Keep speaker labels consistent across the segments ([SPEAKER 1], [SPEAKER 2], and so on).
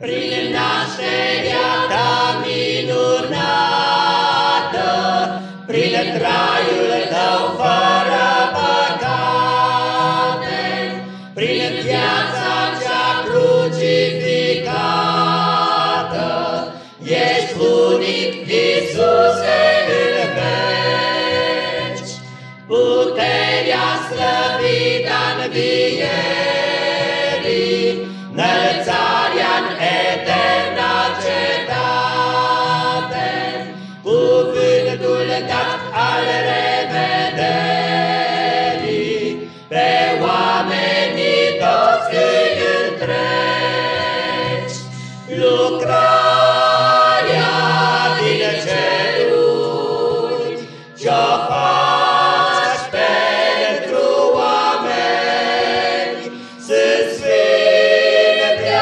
[SPEAKER 1] Prin nașterea ta minunată, Prin traiul tău fără păcate, Prin viața cea crucificată, Ești unic, Iisuse, în veci, Puterea slăvită în vierii, Înălțarea-n dat al revederii, Pe oamenii toți îi întreci. Lucrarea din ceruri, Ce-o faci pentru oameni, Sunt sfinte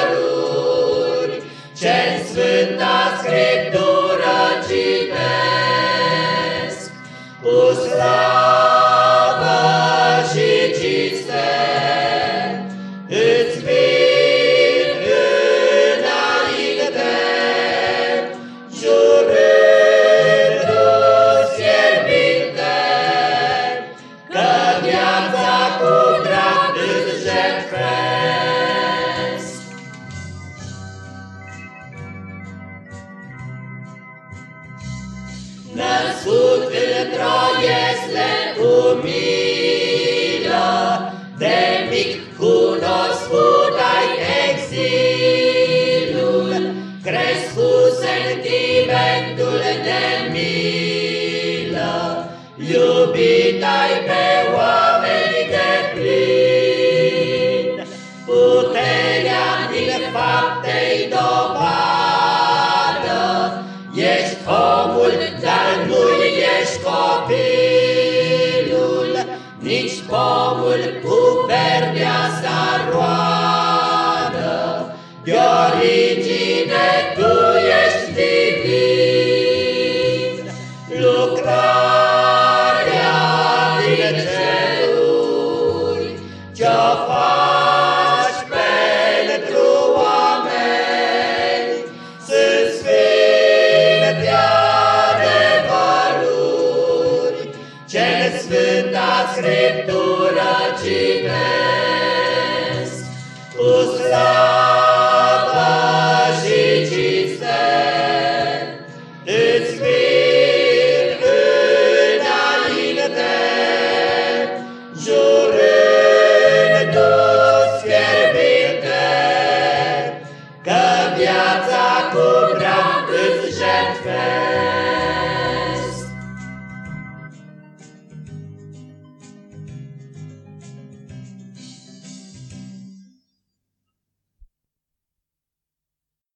[SPEAKER 1] adevăruri, Ce-n Sfânta Scriptură slavă și cinste, Îți vin înainte, jurându-ți fierbinte, Că viața cu drag îți jertfesc. Născut într-o iesle umilă, De mic cunoscut ai exilul, Crescut sentimentul pomul cu perdea sa roadă, De origine tu Scriptură citesc cu slavă și cinste. Îți